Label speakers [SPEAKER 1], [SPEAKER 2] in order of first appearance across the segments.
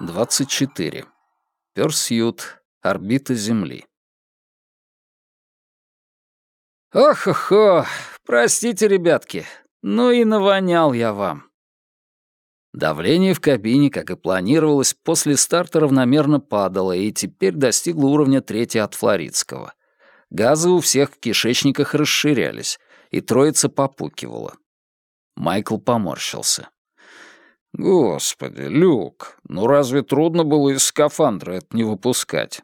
[SPEAKER 1] Двадцать четыре. Персьют. Орбита Земли.
[SPEAKER 2] «Ох-охо! Простите, ребятки, ну и навонял я вам».
[SPEAKER 1] Давление в кабине, как и планировалось, после старта равномерно падало и теперь достигло уровня трети от флоридского. Газы у всех в кишечниках расширялись, и троица попукивала. Майкл поморщился. «Господи, Люк, ну разве трудно было из скафандра это не выпускать?»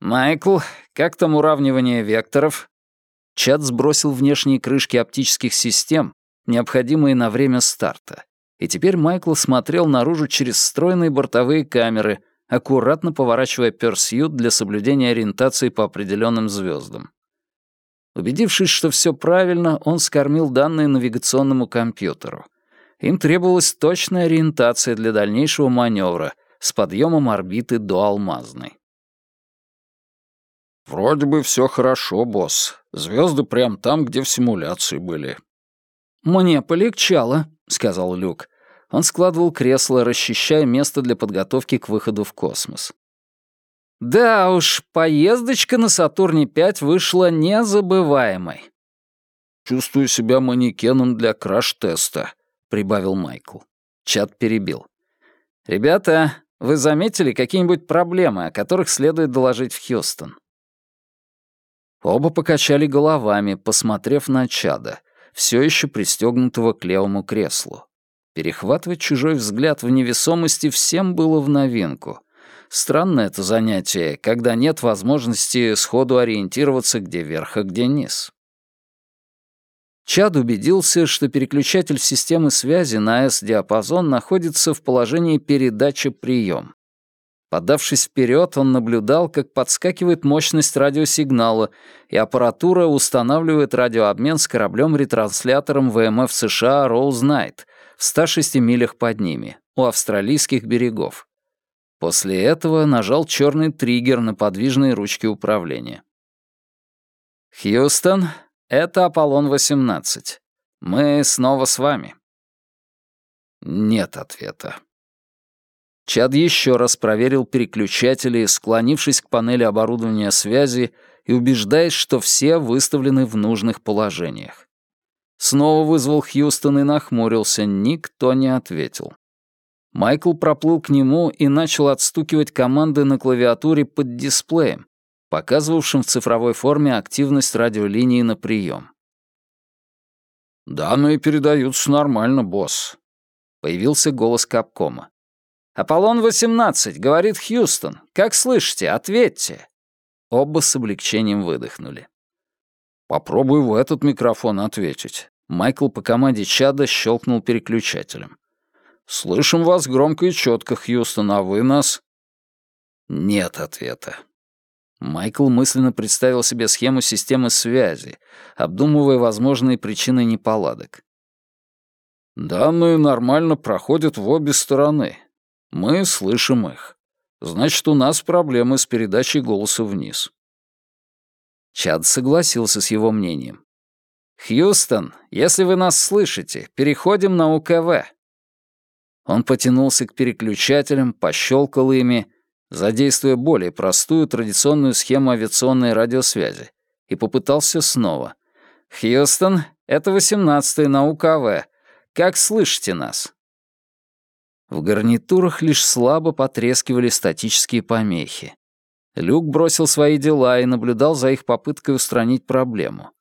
[SPEAKER 2] «Майкл, как там уравнивание векторов?»
[SPEAKER 1] Чат сбросил внешние крышки оптических систем, необходимые на время старта. И теперь Майкл смотрел наружу через встроенные бортовые камеры, аккуратно поворачивая персьют для соблюдения ориентации по определенным звездам. Убедившись, что все правильно, он скормил данные навигационному компьютеру. Им требовалась точная ориентация для дальнейшего маневра с подъемом орбиты до алмазной.
[SPEAKER 3] «Вроде бы все хорошо, босс. Звезды прям там, где в симуляции были».
[SPEAKER 2] «Мне полегчало», — сказал Люк. Он складывал кресло, расчищая место для подготовки к выходу в космос. «Да уж, поездочка на Сатурне-5 вышла незабываемой».
[SPEAKER 3] «Чувствую себя манекеном для краш-теста», — прибавил Майкл.
[SPEAKER 1] Чат перебил.
[SPEAKER 2] «Ребята, вы заметили какие-нибудь проблемы, о которых следует доложить в Хьюстон?»
[SPEAKER 1] Оба покачали головами, посмотрев на чада, все еще пристегнутого к левому креслу. Перехватывать чужой взгляд в невесомости всем было в новинку. Странное это занятие, когда нет возможности сходу ориентироваться, где верх, а где низ. Чад убедился, что переключатель системы связи на S-диапазон находится в положении передача-прием. Подавшись вперед, он наблюдал, как подскакивает мощность радиосигнала, и аппаратура устанавливает радиообмен с кораблем-ретранслятором ВМФ США «Роуз Найт» в 106 милях под ними, у австралийских берегов. После этого нажал черный триггер на подвижной ручке управления. «Хьюстон, это Аполлон-18. Мы снова с вами». Нет ответа. Чад еще раз проверил переключатели, склонившись к панели оборудования связи и убеждаясь, что все выставлены в нужных положениях. Снова вызвал Хьюстон и нахмурился, никто не ответил. Майкл проплыл к нему и начал отстукивать команды на клавиатуре под дисплеем, показывавшим в цифровой форме активность радиолинии на прием.
[SPEAKER 3] «Данные передаются нормально, босс», — появился голос Капкома.
[SPEAKER 2] «Аполлон-18», — говорит Хьюстон. «Как слышите? Ответьте».
[SPEAKER 1] Оба с облегчением выдохнули.
[SPEAKER 3] «Попробуй в этот микрофон ответить».
[SPEAKER 1] Майкл по команде Чада щелкнул переключателем.
[SPEAKER 3] «Слышим вас громко и четко, Хьюстон, а вы нас...»
[SPEAKER 1] Нет ответа. Майкл мысленно представил себе схему системы связи, обдумывая возможные причины неполадок.
[SPEAKER 3] «Данные нормально проходят в обе стороны. Мы слышим их. Значит, у нас проблемы с передачей голоса вниз.
[SPEAKER 1] Чад согласился с его мнением. «Хьюстон, если вы нас слышите, переходим на УКВ». Он потянулся к переключателям, пощелкал ими, задействуя более простую традиционную схему авиационной радиосвязи, и попытался снова. «Хьюстон, это 18-й на УКВ. Как слышите нас?» В гарнитурах лишь слабо потрескивали статические помехи. Люк бросил свои дела и наблюдал за их попыткой устранить проблему.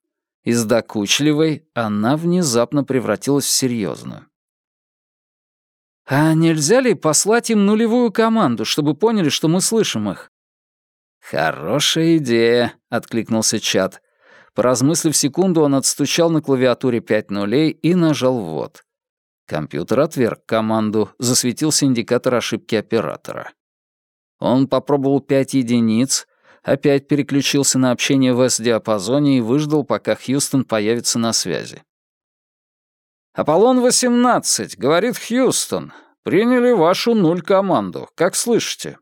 [SPEAKER 1] Из докучливой она внезапно превратилась в серьезную.
[SPEAKER 2] «А нельзя ли послать им нулевую команду, чтобы поняли, что мы слышим их?»
[SPEAKER 1] «Хорошая идея», — откликнулся Чат. Поразмыслив секунду, он отстучал на клавиатуре пять нулей и нажал «ввод». Компьютер отверг команду, засветился индикатор ошибки оператора. Он попробовал пять единиц, опять переключился на общение в S-диапазоне и выждал, пока Хьюстон появится на связи.
[SPEAKER 2] «Аполлон-18», — говорит Хьюстон. «Приняли вашу нуль-команду. Как слышите?»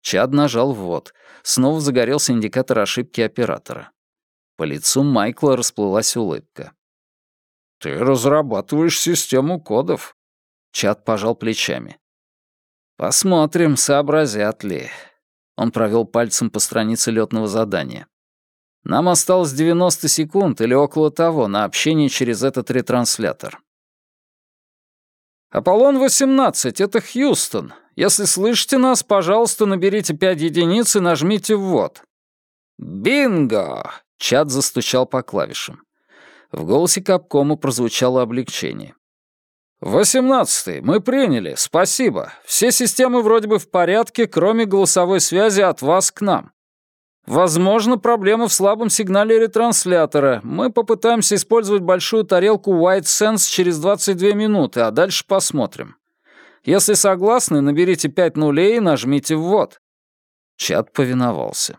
[SPEAKER 1] Чад нажал «ввод». Снова загорелся индикатор ошибки оператора. По лицу Майкла расплылась улыбка.
[SPEAKER 3] Ты разрабатываешь систему кодов.
[SPEAKER 1] Чат пожал плечами. Посмотрим, сообразят ли. Он провел пальцем по странице летного задания. Нам осталось 90 секунд или около того на общение через этот ретранслятор.
[SPEAKER 2] «Аполлон-18, это Хьюстон. Если слышите нас, пожалуйста, наберите 5 единиц и нажмите «ввод». «Бинго!» — чат застучал по клавишам.
[SPEAKER 1] В голосе Капкома прозвучало облегчение.
[SPEAKER 2] «Восемнадцатый, мы приняли, спасибо. Все системы вроде бы в порядке, кроме голосовой связи от вас к нам. Возможно, проблема в слабом сигнале ретранслятора. Мы попытаемся использовать большую тарелку White Sense через 22 минуты, а дальше посмотрим. Если согласны, наберите 5 нулей и нажмите «ввод».
[SPEAKER 1] Чат повиновался.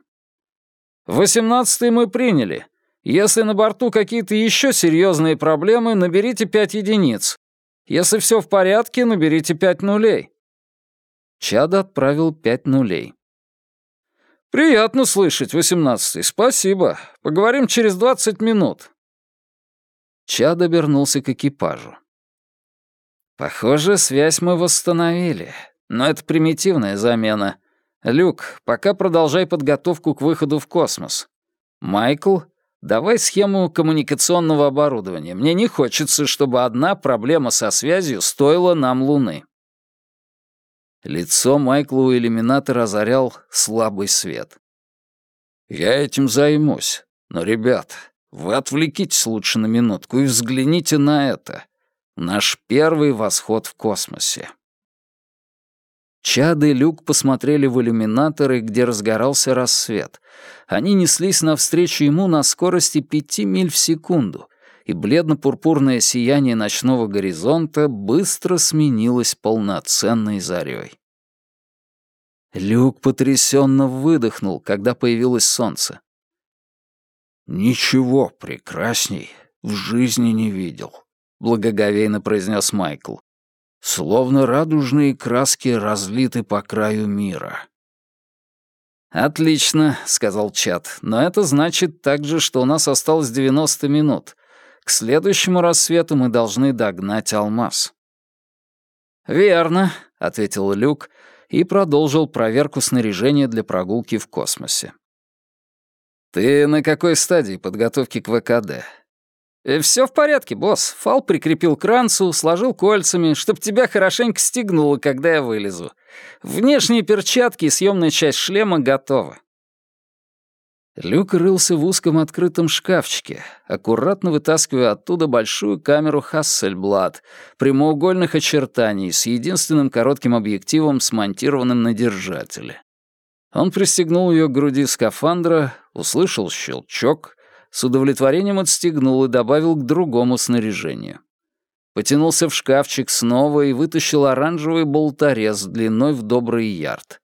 [SPEAKER 2] «Восемнадцатый мы приняли. Если на борту какие-то еще серьезные проблемы, наберите 5 единиц. Если все в порядке, наберите 5 нулей».
[SPEAKER 1] Чад отправил 5 нулей.
[SPEAKER 2] «Приятно слышать, восемнадцатый. Спасибо. Поговорим через двадцать минут».
[SPEAKER 1] Чад обернулся к экипажу. «Похоже, связь мы восстановили. Но это примитивная замена. Люк, пока продолжай подготовку к выходу в космос. Майкл, давай схему коммуникационного оборудования. Мне не хочется, чтобы одна проблема со связью стоила нам Луны». Лицо Майкла у иллюминатора озарял слабый свет.
[SPEAKER 3] «Я этим займусь. Но, ребят, вы отвлекитесь лучше на минутку и взгляните на это. Наш первый восход в космосе».
[SPEAKER 1] Чад и Люк посмотрели в иллюминаторы, где разгорался рассвет. Они неслись навстречу ему на скорости пяти миль в секунду, и бледно-пурпурное сияние ночного горизонта быстро сменилось полноценной зарей. Люк потрясенно выдохнул, когда появилось солнце.
[SPEAKER 3] «Ничего прекрасней в жизни не видел», — благоговейно произнес Майкл. «Словно радужные краски разлиты по краю мира».
[SPEAKER 1] «Отлично», — сказал Чат, «но это значит также, что у нас осталось 90 минут. К следующему рассвету мы должны догнать алмаз». «Верно», — ответил Люк и продолжил проверку снаряжения для прогулки в космосе. «Ты на какой стадии подготовки к ВКД?»
[SPEAKER 2] «Э, «Все в порядке, босс. Фал прикрепил к ранцу, сложил кольцами, чтоб тебя хорошенько стегнуло, когда я вылезу. Внешние перчатки и съемная часть шлема готовы.
[SPEAKER 1] Люк рылся в узком открытом шкафчике, аккуратно вытаскивая оттуда большую камеру Хассельблад, прямоугольных очертаний, с единственным коротким объективом, смонтированным на держателе. Он пристегнул ее к груди скафандра, услышал щелчок, с удовлетворением отстегнул и добавил к другому снаряжению. Потянулся в шкафчик снова и вытащил оранжевый болторез длиной в добрый ярд.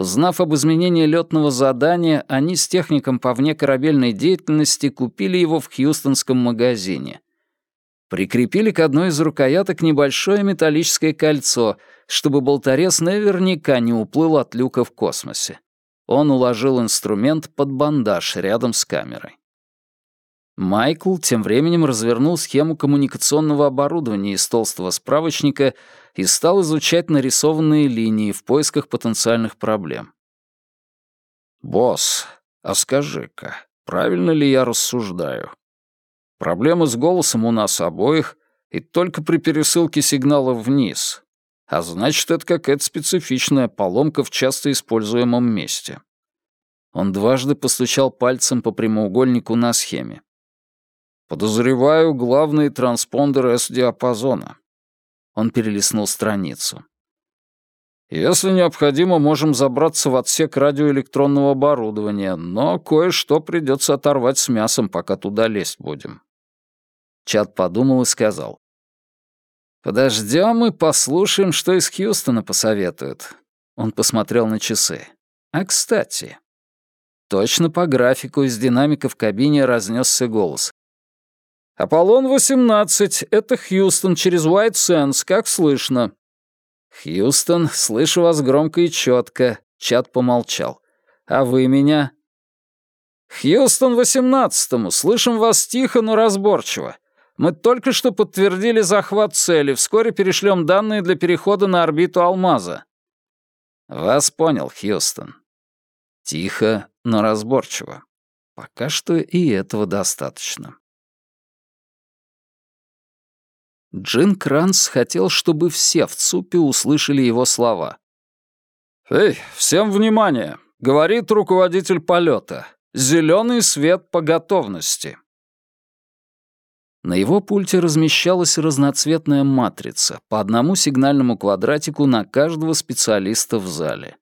[SPEAKER 1] Узнав об изменении летного задания, они с техником по внекорабельной деятельности купили его в хьюстонском магазине. Прикрепили к одной из рукояток небольшое металлическое кольцо, чтобы болторез наверняка не уплыл от люка в космосе. Он уложил инструмент под бандаж рядом с камерой. Майкл тем временем развернул схему коммуникационного оборудования из толстого справочника и стал изучать нарисованные линии в поисках потенциальных проблем.
[SPEAKER 3] «Босс, а скажи-ка, правильно ли я рассуждаю? Проблемы с голосом у нас обоих, и только при пересылке сигнала вниз. А значит, это какая-то специфичная поломка в часто используемом месте».
[SPEAKER 1] Он дважды постучал пальцем по прямоугольнику на схеме.
[SPEAKER 3] Подозреваю главный транспондер S-диапазона.
[SPEAKER 1] Он перелистнул страницу.
[SPEAKER 3] Если необходимо, можем забраться в отсек радиоэлектронного оборудования, но кое-что придется оторвать с мясом, пока туда лезть будем.
[SPEAKER 1] Чат подумал и сказал. «Подождем и послушаем, что из Хьюстона посоветуют». Он посмотрел на часы. «А кстати...» Точно по графику из динамика в кабине разнесся голос.
[SPEAKER 2] «Аполлон-18, это Хьюстон через White Sands, как слышно».
[SPEAKER 1] «Хьюстон, слышу вас громко и четко», — чат помолчал. «А вы меня?»
[SPEAKER 2] «Хьюстон-18, слышим вас тихо, но разборчиво. Мы только что подтвердили захват цели. Вскоре перешлем данные для перехода на орбиту Алмаза».
[SPEAKER 1] «Вас понял, Хьюстон». Тихо, но разборчиво. Пока что и этого достаточно. Джин Кранс хотел, чтобы все в ЦУПе услышали его слова.
[SPEAKER 2] «Эй, всем внимание!» — говорит руководитель полета. «Зеленый свет по готовности».
[SPEAKER 1] На его пульте размещалась разноцветная матрица, по одному сигнальному квадратику на каждого специалиста в зале.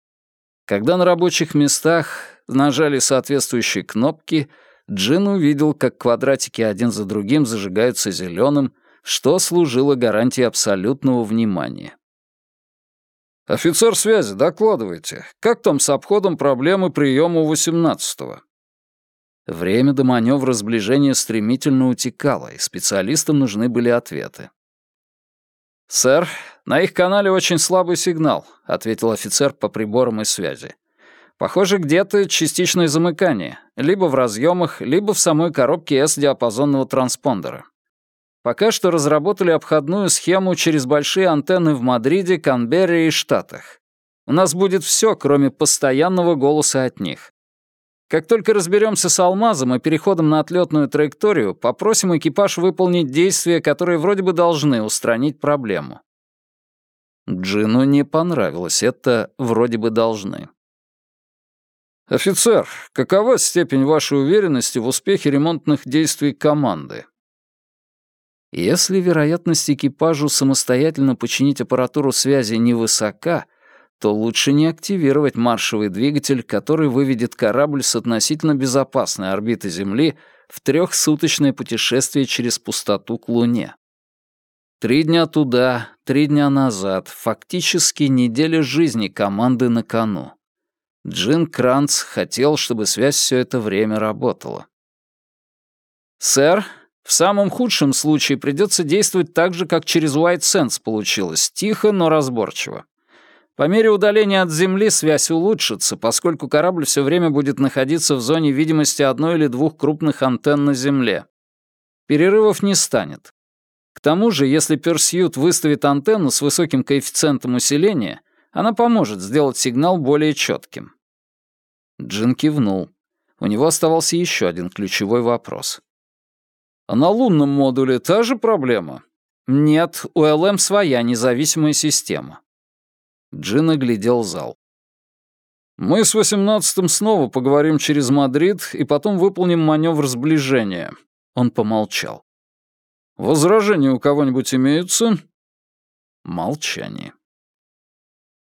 [SPEAKER 1] Когда на рабочих местах нажали соответствующие кнопки, Джин увидел, как квадратики один за другим зажигаются зеленым, что служило гарантией абсолютного внимания.
[SPEAKER 2] «Офицер связи, докладывайте, как там с обходом проблемы приема у 18-го?»
[SPEAKER 1] Время до маневра сближения стремительно утекало, и специалистам нужны были ответы.
[SPEAKER 2] «Сэр, на их канале очень слабый сигнал», — ответил офицер по приборам и связи. «Похоже, где-то частичное замыкание, либо в разъемах, либо в самой коробке S-диапазонного транспондера. Пока что разработали обходную схему через большие антенны в Мадриде, Канберре и Штатах. У нас будет все, кроме постоянного голоса от них. Как только разберемся с алмазом и переходом на отлетную траекторию, попросим экипаж выполнить действия, которые вроде бы должны устранить проблему.
[SPEAKER 1] Джину не понравилось это «вроде бы должны».
[SPEAKER 2] «Офицер, какова степень вашей уверенности в успехе ремонтных действий команды?»
[SPEAKER 1] Если вероятность экипажу самостоятельно починить аппаратуру связи невысока, то лучше не активировать маршевый двигатель, который выведет корабль с относительно безопасной орбиты Земли в трехсуточное путешествие через пустоту к Луне. Три дня туда, три дня назад, фактически неделя жизни команды на кону. Джин Кранц хотел, чтобы связь все это время работала.
[SPEAKER 2] «Сэр, в самом худшем случае придется действовать так же, как через White Sense получилось, тихо, но разборчиво. По мере удаления от Земли связь улучшится, поскольку корабль все время будет находиться в зоне видимости одной или двух крупных антенн на Земле. Перерывов не станет. К тому же, если Персьют выставит антенну с высоким коэффициентом усиления, она поможет сделать сигнал более четким.
[SPEAKER 1] Джин кивнул. У него оставался еще один ключевой вопрос.
[SPEAKER 2] А на лунном модуле та же проблема?
[SPEAKER 1] Нет, у ЛМ своя независимая система. Джин оглядел зал.
[SPEAKER 2] Мы с восемнадцатым снова поговорим через Мадрид и потом выполним маневр сближения. Он помолчал. Возражения у кого-нибудь имеются?
[SPEAKER 1] Молчание.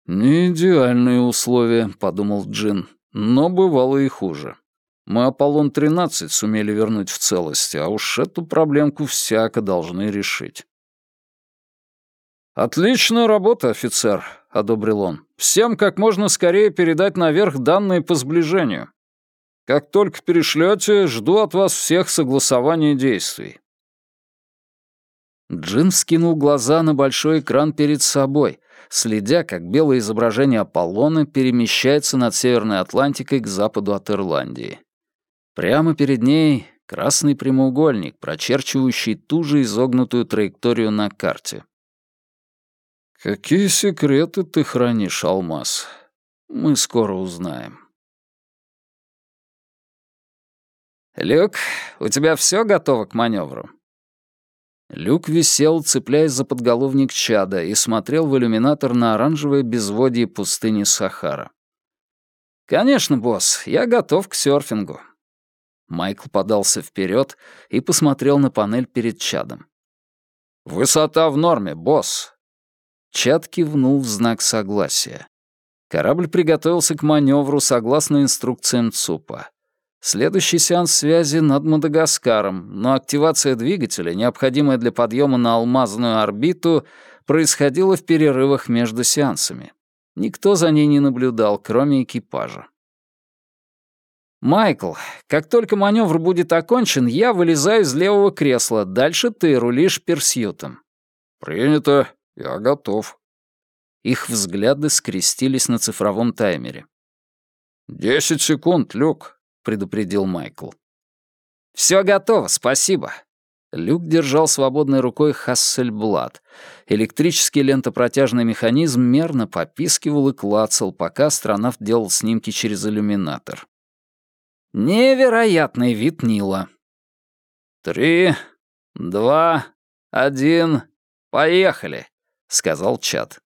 [SPEAKER 2] «Не идеальные условия», — подумал Джин, — «но бывало и хуже». Мы Аполлон-13 сумели вернуть в целости, а уж эту проблемку всяко должны решить. «Отличная работа, офицер», — одобрил он. «Всем как можно скорее передать наверх данные по сближению. Как только перешлете, жду от вас всех согласования действий».
[SPEAKER 1] Джин вскинул глаза на большой экран перед собой, следя, как белое изображение Аполлона перемещается над Северной Атлантикой к западу от Ирландии. Прямо перед ней красный прямоугольник, прочерчивающий ту же изогнутую траекторию на карте.
[SPEAKER 2] «Какие секреты ты хранишь, Алмаз? Мы скоро узнаем».
[SPEAKER 1] «Люк, у тебя все готово к маневру?» Люк висел, цепляясь за подголовник чада, и смотрел в иллюминатор на оранжевое безводье пустыни Сахара. «Конечно, босс, я готов к серфингу. Майкл подался вперед и посмотрел на панель перед Чадом.
[SPEAKER 2] «Высота в норме, босс!»
[SPEAKER 1] Чад кивнул в знак согласия. Корабль приготовился к маневру согласно инструкциям ЦУПа. Следующий сеанс связи над Мадагаскаром, но активация двигателя, необходимая для подъема на алмазную орбиту, происходила в перерывах между сеансами. Никто за ней не наблюдал, кроме экипажа. «Майкл, как только маневр будет окончен, я вылезаю из левого кресла. Дальше ты рулишь персьютом».
[SPEAKER 2] «Принято. Я готов».
[SPEAKER 1] Их взгляды скрестились на цифровом таймере.
[SPEAKER 2] «Десять секунд, Люк», — предупредил Майкл.
[SPEAKER 1] «Все готово, спасибо». Люк держал свободной рукой Хассельблад. Электрический лентопротяжный механизм мерно попискивал и клацал, пока астронавт делал снимки через иллюминатор. Невероятный вид Нила. «Три, два, один, поехали», — сказал Чад.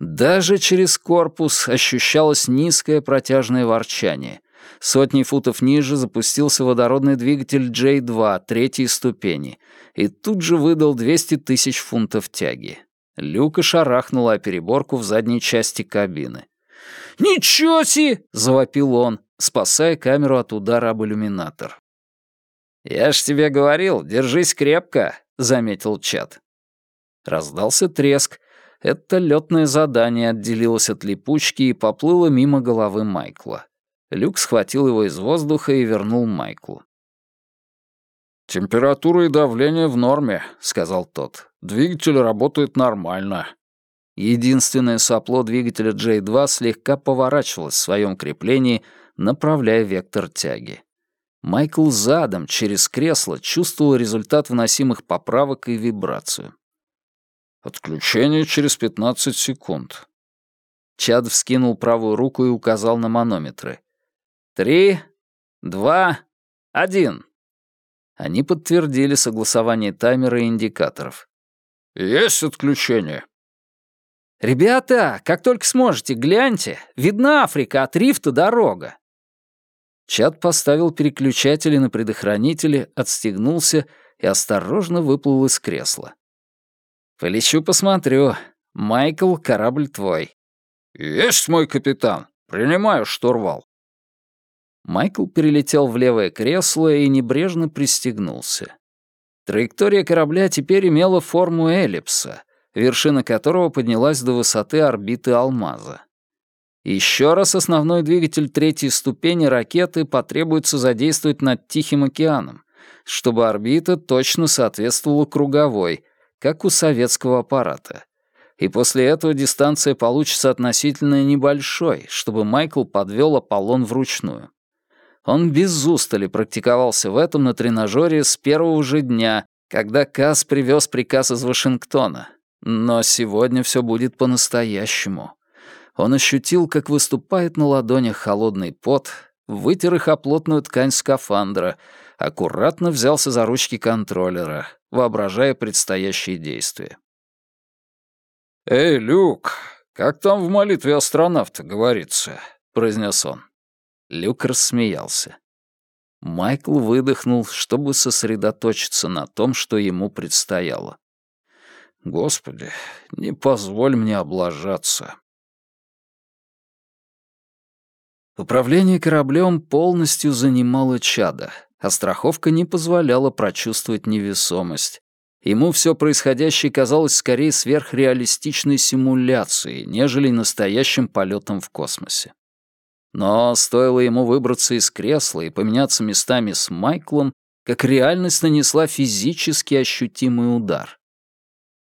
[SPEAKER 1] Даже через корпус ощущалось низкое протяжное ворчание. Сотни футов ниже запустился водородный двигатель J2 третьей ступени и тут же выдал 200 тысяч фунтов тяги. Люка шарахнула о переборку в задней части кабины. «Ничего себе!» — завопил он, спасая камеру от удара об иллюминатор. «Я ж тебе говорил, держись крепко», — заметил Чат. Раздался треск. Это летное задание отделилось от липучки и поплыло мимо головы Майкла. Люк схватил его из воздуха и вернул Майклу.
[SPEAKER 3] «Температура и давление в норме», — сказал тот. «Двигатель работает нормально».
[SPEAKER 1] Единственное сопло двигателя J2 слегка поворачивалось в своем креплении, направляя вектор тяги. Майкл задом через кресло чувствовал результат вносимых поправок и вибрацию.
[SPEAKER 3] «Отключение через 15 секунд».
[SPEAKER 1] Чад вскинул правую руку и указал на манометры. «Три, два, один». Они подтвердили согласование таймера и индикаторов.
[SPEAKER 3] «Есть отключение».
[SPEAKER 1] «Ребята, как только сможете, гляньте. Видна Африка, от рифта дорога». Чат поставил переключатели на предохранители, отстегнулся и осторожно выплыл из кресла. «Полечу посмотрю. Майкл, корабль твой».
[SPEAKER 3] «Есть мой капитан. Принимаю штурвал».
[SPEAKER 1] Майкл перелетел в левое кресло и небрежно пристегнулся. Траектория корабля теперь имела форму эллипса, вершина которого поднялась до высоты орбиты алмаза. Еще раз основной двигатель третьей ступени ракеты потребуется задействовать над Тихим океаном, чтобы орбита точно соответствовала круговой, как у советского аппарата. И после этого дистанция получится относительно небольшой, чтобы Майкл подвел Аполлон вручную. Он без устали практиковался в этом на тренажере с первого же дня, когда Касс привез приказ из Вашингтона. Но сегодня все будет по-настоящему. Он ощутил, как выступает на ладонях холодный пот, вытер их о плотную ткань скафандра, аккуратно взялся за ручки контроллера, воображая предстоящие действия.
[SPEAKER 3] «Эй, Люк, как там в молитве астронавта говорится?» — произнес он.
[SPEAKER 1] Люк рассмеялся. Майкл выдохнул, чтобы сосредоточиться на том, что ему предстояло.
[SPEAKER 3] «Господи, не позволь мне облажаться».
[SPEAKER 1] Управление кораблем полностью занимало чада, а страховка не позволяла прочувствовать невесомость. Ему все происходящее казалось скорее сверхреалистичной симуляцией, нежели настоящим полетом в космосе. Но стоило ему выбраться из кресла и поменяться местами с Майклом, как реальность нанесла физически ощутимый удар.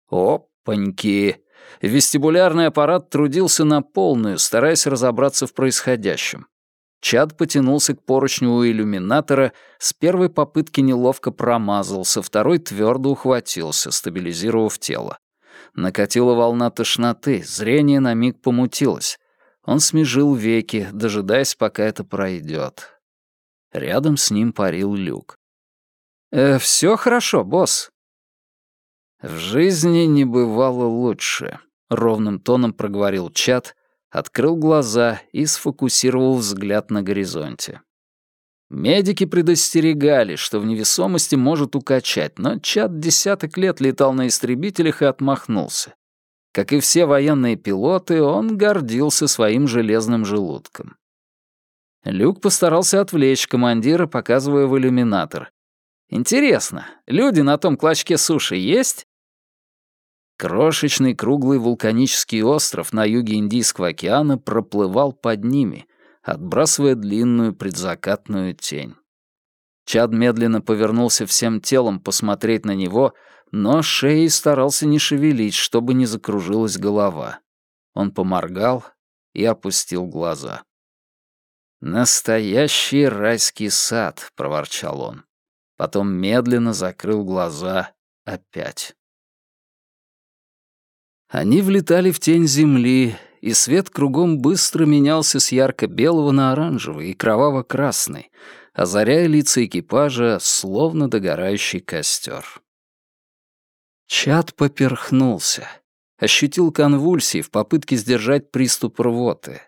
[SPEAKER 1] Опаньки! Вестибулярный аппарат трудился на полную, стараясь разобраться в происходящем. Чад потянулся к поручню у иллюминатора, с первой попытки неловко промазал, со второй твердо ухватился, стабилизировав тело. Накатила волна тошноты, зрение на миг помутилось. Он смежил веки, дожидаясь, пока это пройдет. Рядом с ним парил люк. «Э, «Все хорошо, босс». «В жизни не бывало лучше», — ровным тоном проговорил Чат, открыл глаза и сфокусировал взгляд на горизонте. Медики предостерегали, что в невесомости может укачать, но Чат десяток лет летал на истребителях и отмахнулся. Как и все военные пилоты, он гордился своим железным желудком. Люк постарался отвлечь командира, показывая в иллюминатор. «Интересно, люди на том клочке суши есть?» Крошечный круглый вулканический остров на юге Индийского океана проплывал под ними, отбрасывая длинную предзакатную тень. Чад медленно повернулся всем телом посмотреть на него, но шеей старался не шевелить, чтобы не закружилась голова. Он поморгал и опустил глаза. «Настоящий райский сад», — проворчал он. Потом медленно закрыл глаза опять. Они влетали в тень земли, и свет кругом быстро менялся с ярко-белого на оранжевый и кроваво-красный, озаряя лица экипажа, словно догорающий костер. Чад поперхнулся, ощутил конвульсии в попытке сдержать приступ рвоты.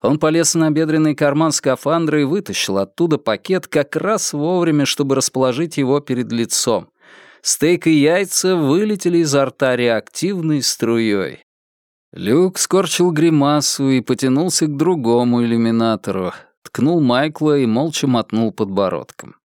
[SPEAKER 1] Он полез на бедренный карман скафандра и вытащил оттуда пакет как раз вовремя, чтобы расположить его перед лицом. Стейк и яйца вылетели изо рта реактивной струей. Люк скорчил гримасу и потянулся к другому иллюминатору, ткнул Майкла и молча мотнул подбородком.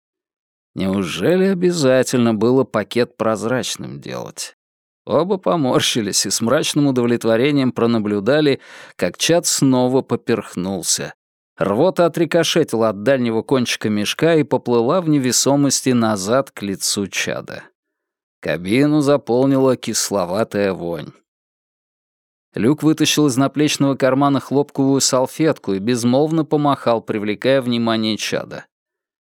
[SPEAKER 1] Неужели обязательно было пакет прозрачным делать? Оба поморщились и с мрачным удовлетворением пронаблюдали, как Чад снова поперхнулся. Рвота отрикошетила от дальнего кончика мешка и поплыла в невесомости назад к лицу Чада. Кабину заполнила кисловатая вонь. Люк вытащил из наплечного кармана хлопковую салфетку и безмолвно помахал, привлекая внимание Чада.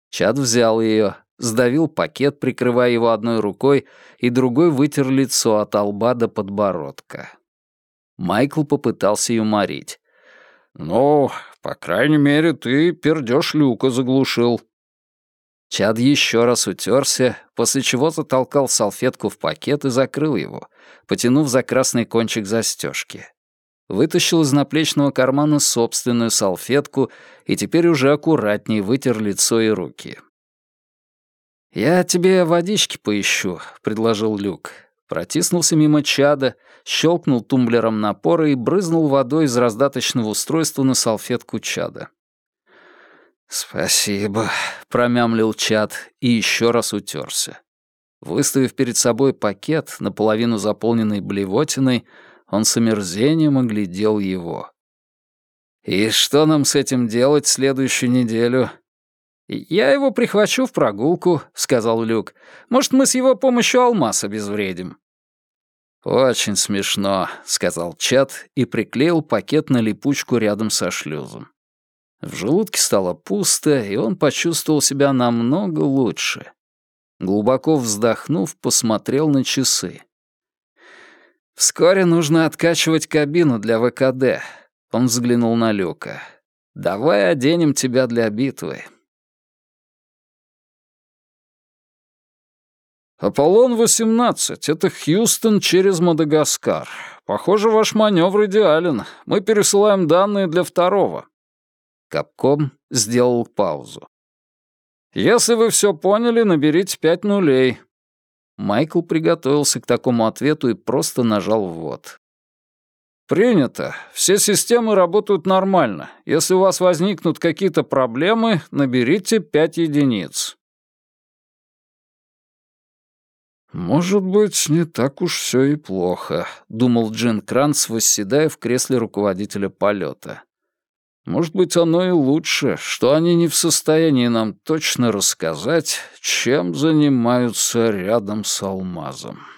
[SPEAKER 1] Чад взял ее, сдавил пакет, прикрывая его одной рукой, и другой вытер лицо от лба до подбородка. Майкл попытался юморить. «Ну, по крайней мере, ты пердёж люка заглушил». Чад еще раз утерся, после чего затолкал салфетку в пакет и закрыл его, потянув за красный кончик застежки. Вытащил из наплечного кармана собственную салфетку и теперь уже аккуратнее вытер лицо и руки. «Я тебе водички поищу», — предложил Люк. Протиснулся мимо чада, щелкнул тумблером напора и брызнул водой из раздаточного устройства на салфетку чада. «Спасибо», — промямлил чад и еще раз утерся. Выставив перед собой пакет, наполовину заполненный блевотиной, он с омерзением оглядел его. «И что нам с этим делать следующую неделю?» «Я его прихвачу в прогулку», — сказал Люк. «Может, мы с его помощью алмаз обезвредим». «Очень смешно», — сказал Чат и приклеил пакет на липучку рядом со шлюзом. В желудке стало пусто, и он почувствовал себя намного лучше. Глубоко вздохнув, посмотрел на часы. «Вскоре нужно откачивать кабину для ВКД», — он взглянул на Люка. «Давай оденем тебя для битвы.
[SPEAKER 3] «Аполлон-18, это Хьюстон через Мадагаскар. Похоже, ваш маневр идеален. Мы пересылаем данные для второго».
[SPEAKER 1] Капком сделал паузу.
[SPEAKER 3] «Если вы все поняли, наберите пять нулей».
[SPEAKER 1] Майкл приготовился к такому ответу и просто нажал ввод.
[SPEAKER 3] «Принято. Все системы работают нормально. Если у вас возникнут какие-то проблемы, наберите пять единиц».
[SPEAKER 1] «Может быть, не так уж все и плохо», — думал Джин Кранц, восседая в кресле руководителя полета. «Может быть, оно и лучше, что они не в состоянии нам точно рассказать, чем занимаются рядом с алмазом».